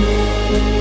Música